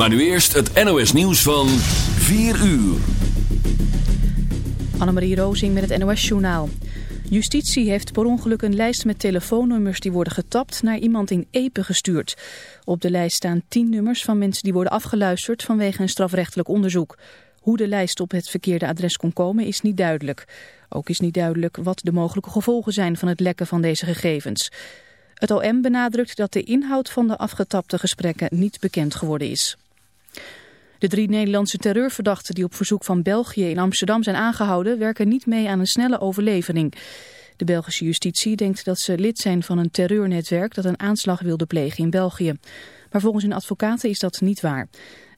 Maar nu eerst het NOS nieuws van 4 uur. Annemarie Rozing met het NOS journaal. Justitie heeft per ongeluk een lijst met telefoonnummers die worden getapt naar iemand in Epe gestuurd. Op de lijst staan tien nummers van mensen die worden afgeluisterd vanwege een strafrechtelijk onderzoek. Hoe de lijst op het verkeerde adres kon komen is niet duidelijk. Ook is niet duidelijk wat de mogelijke gevolgen zijn van het lekken van deze gegevens. Het OM benadrukt dat de inhoud van de afgetapte gesprekken niet bekend geworden is. De drie Nederlandse terreurverdachten die op verzoek van België in Amsterdam zijn aangehouden werken niet mee aan een snelle overlevering. De Belgische justitie denkt dat ze lid zijn van een terreurnetwerk dat een aanslag wilde plegen in België. Maar volgens hun advocaten is dat niet waar.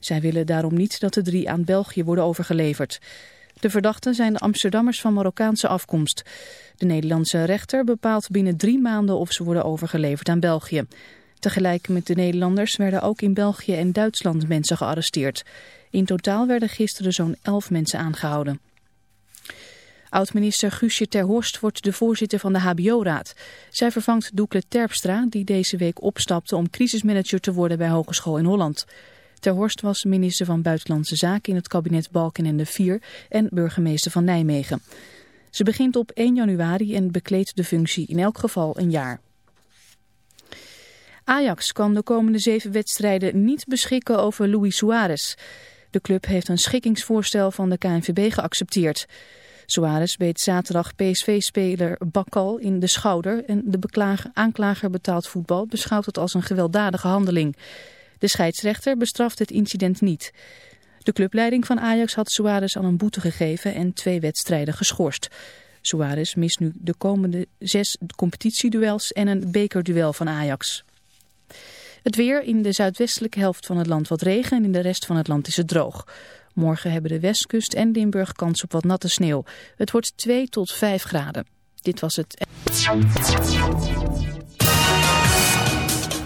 Zij willen daarom niet dat de drie aan België worden overgeleverd. De verdachten zijn de Amsterdammers van Marokkaanse afkomst. De Nederlandse rechter bepaalt binnen drie maanden of ze worden overgeleverd aan België. Tegelijk met de Nederlanders werden ook in België en Duitsland mensen gearresteerd. In totaal werden gisteren zo'n elf mensen aangehouden. Oud-minister Guusje Ter Horst wordt de voorzitter van de HBO-raad. Zij vervangt Doekle Terpstra, die deze week opstapte om crisismanager te worden bij Hogeschool in Holland. Ter Horst was minister van Buitenlandse Zaken in het kabinet Balkenende IV en burgemeester van Nijmegen. Ze begint op 1 januari en bekleedt de functie in elk geval een jaar. Ajax kan de komende zeven wedstrijden niet beschikken over Luis Suarez. De club heeft een schikkingsvoorstel van de KNVB geaccepteerd. Suarez beet zaterdag PSV-speler Bakal in de schouder en de aanklager betaald voetbal beschouwt het als een gewelddadige handeling. De scheidsrechter bestraft het incident niet. De clubleiding van Ajax had Suarez al een boete gegeven en twee wedstrijden geschorst. Suarez mist nu de komende zes competitieduels en een bekerduel van Ajax. Het weer in de zuidwestelijke helft van het land wat regen en in de rest van het land is het droog. Morgen hebben de Westkust en Limburg kans op wat natte sneeuw. Het wordt 2 tot 5 graden. Dit was het...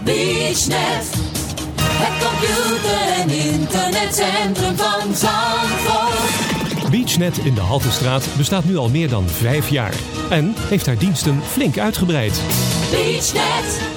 BeachNet, het computer- en internetcentrum van Zandvoort. BeachNet in de Haltestraat bestaat nu al meer dan vijf jaar. En heeft haar diensten flink uitgebreid. BeachNet.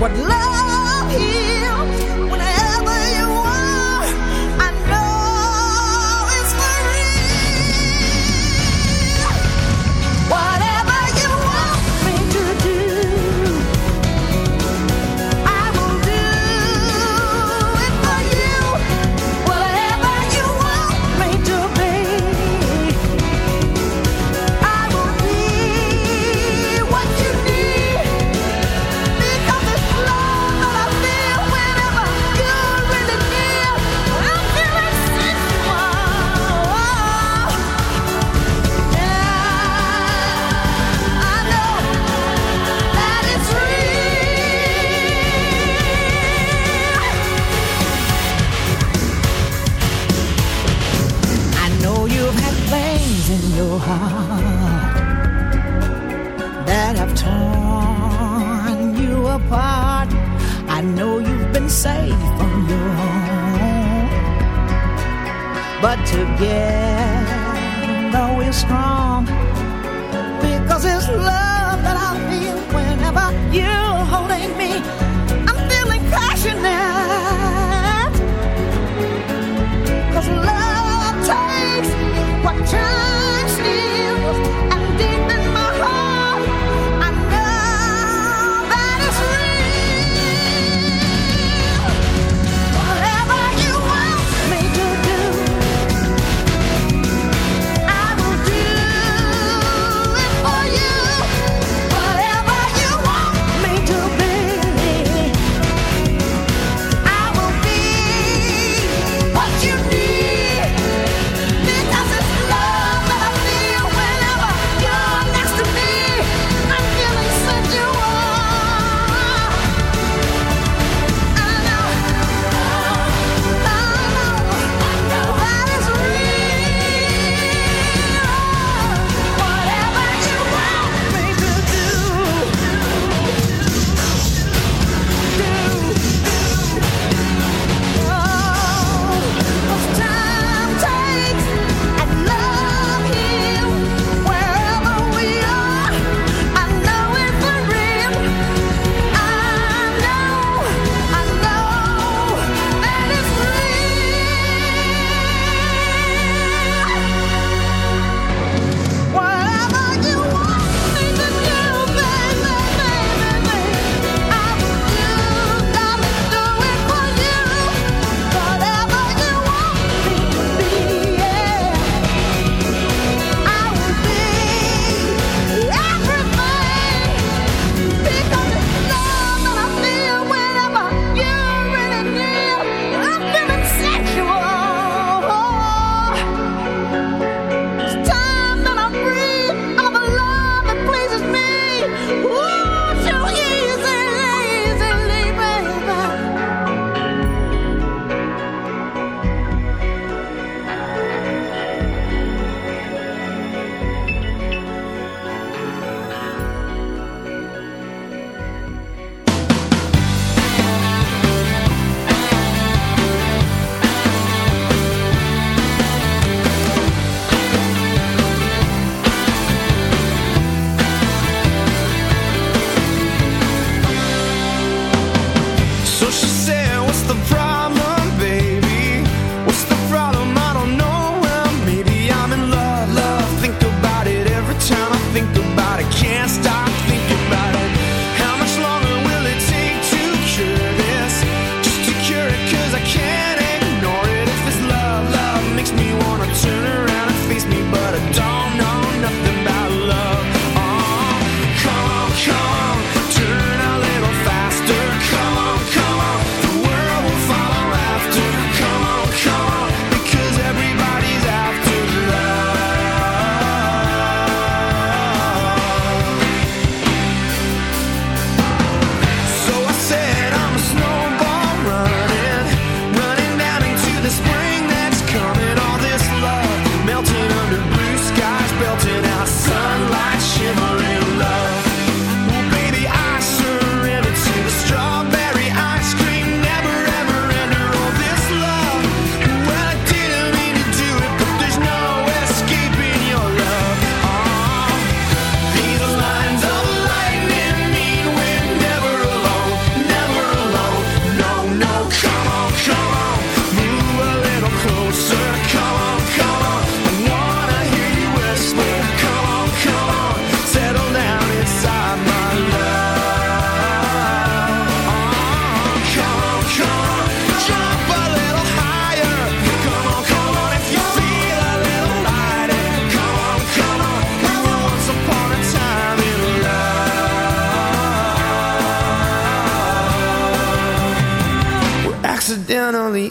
what love is. But together we're strong. Because it's love that I feel whenever you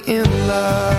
in love.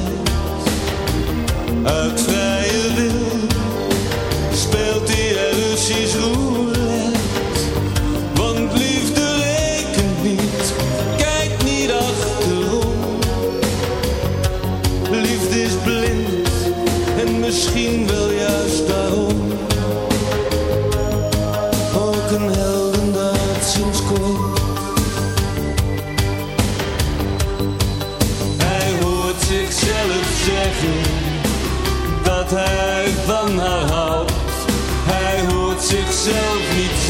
Uit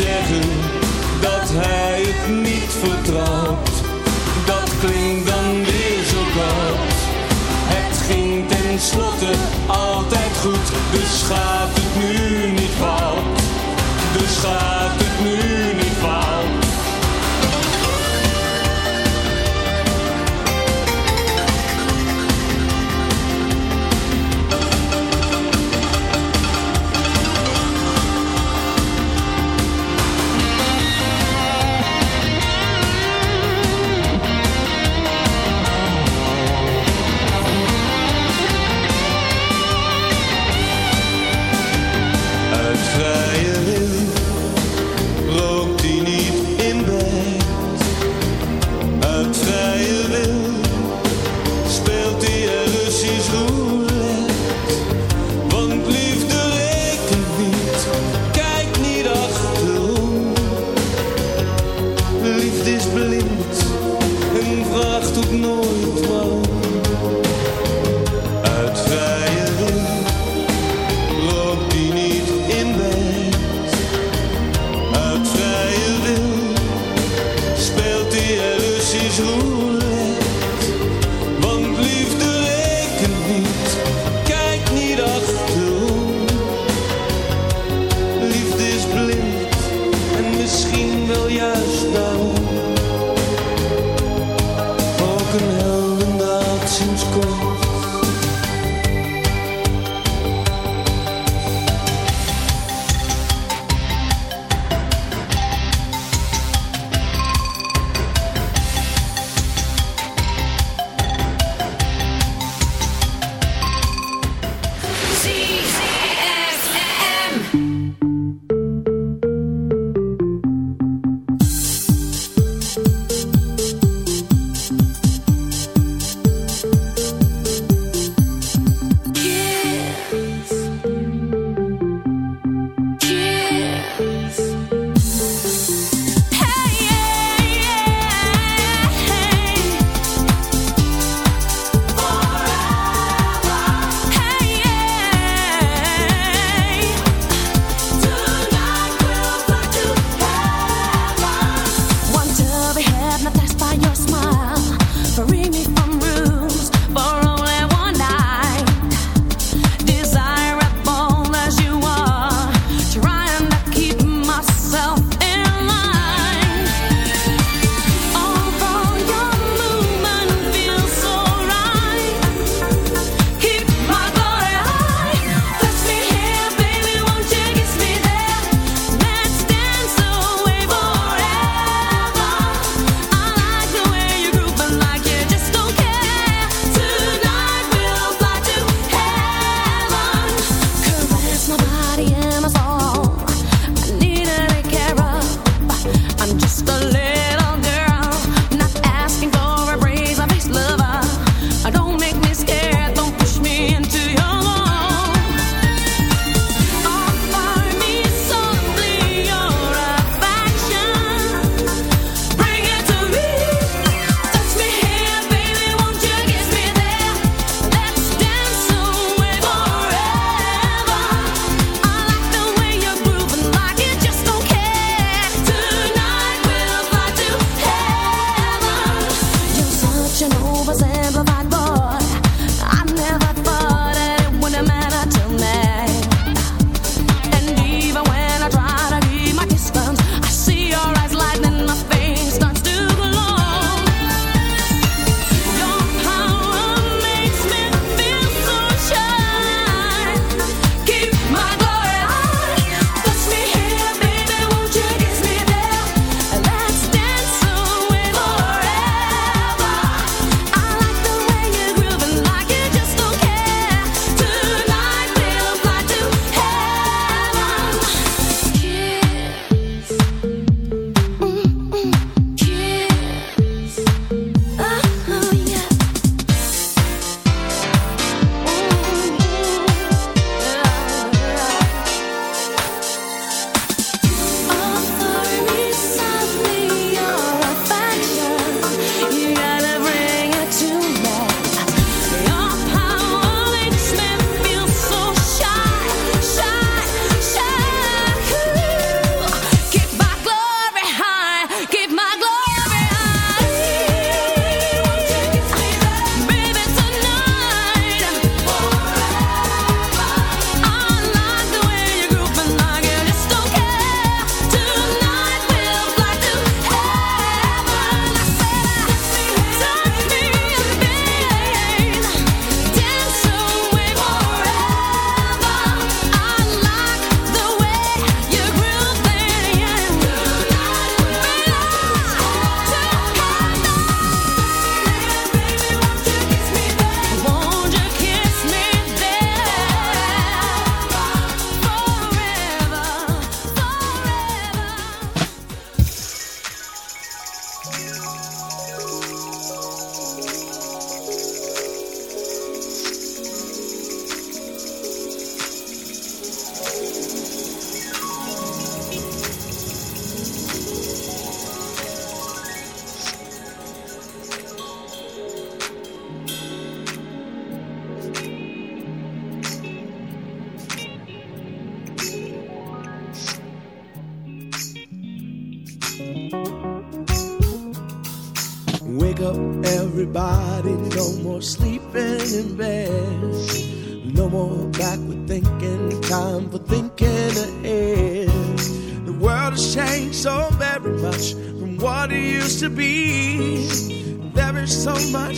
zeggen dat hij het niet vertrouwt. Dat klinkt dan weer zo koud. Het ging tenslotte altijd goed, dus gaat het nu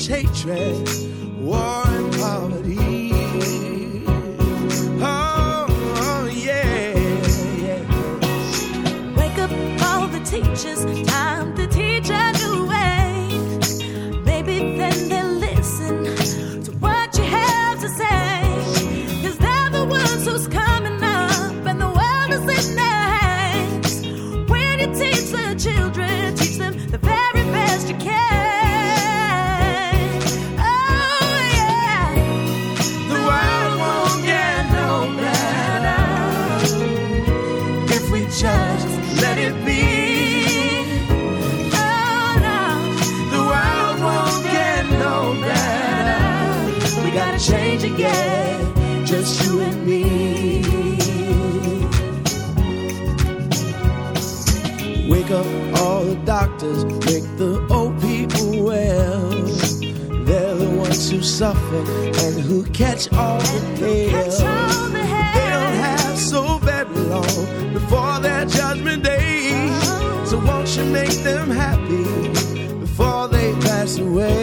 hatred, You make them happy before they pass away?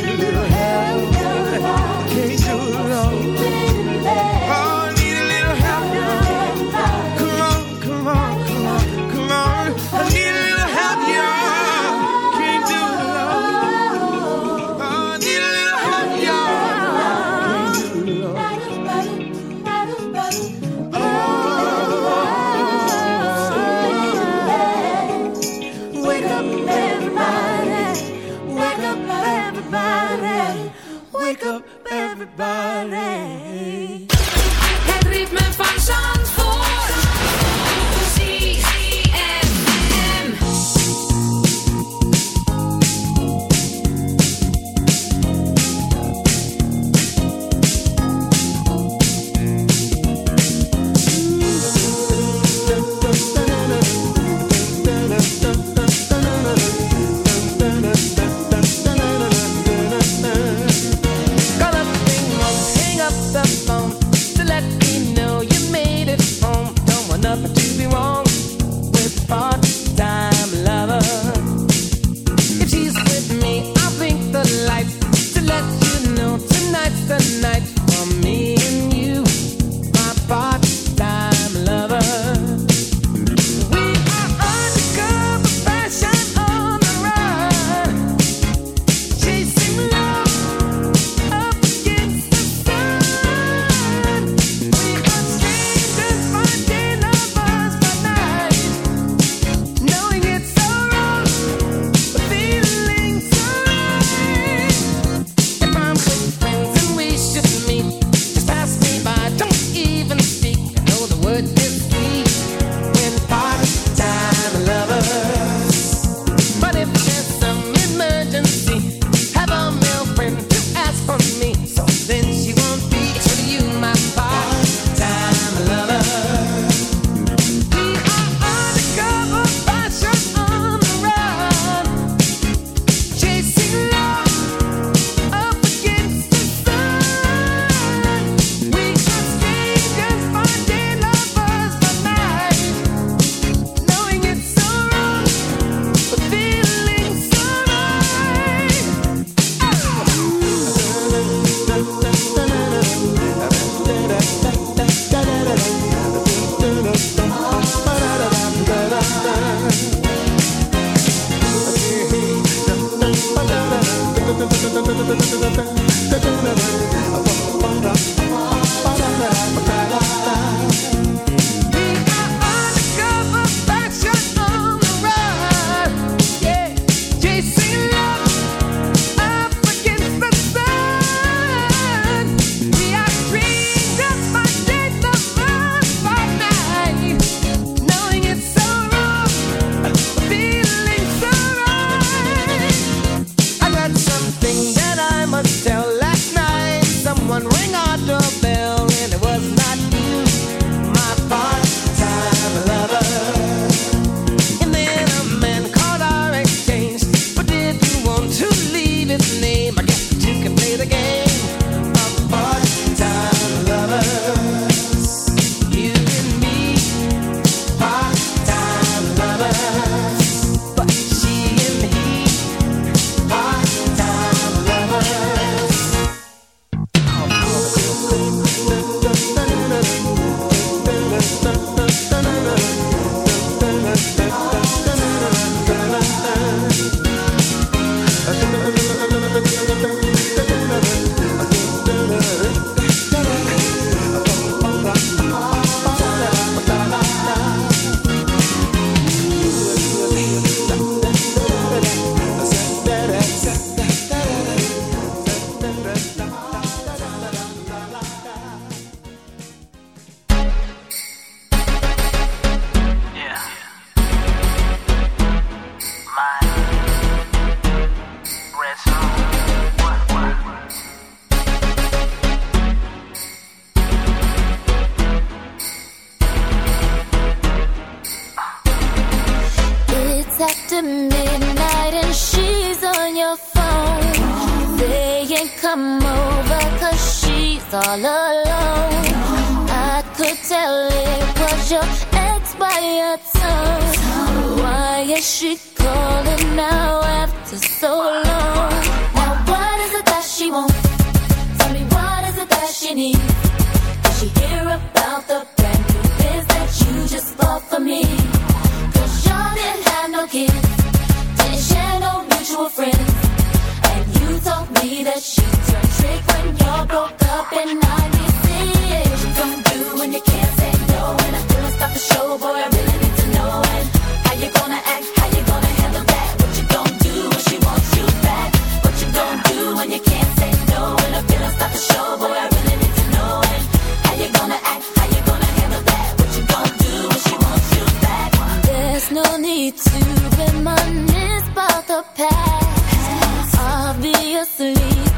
the past. Obviously,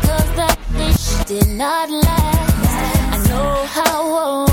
cause that bitch did not last. I know how old.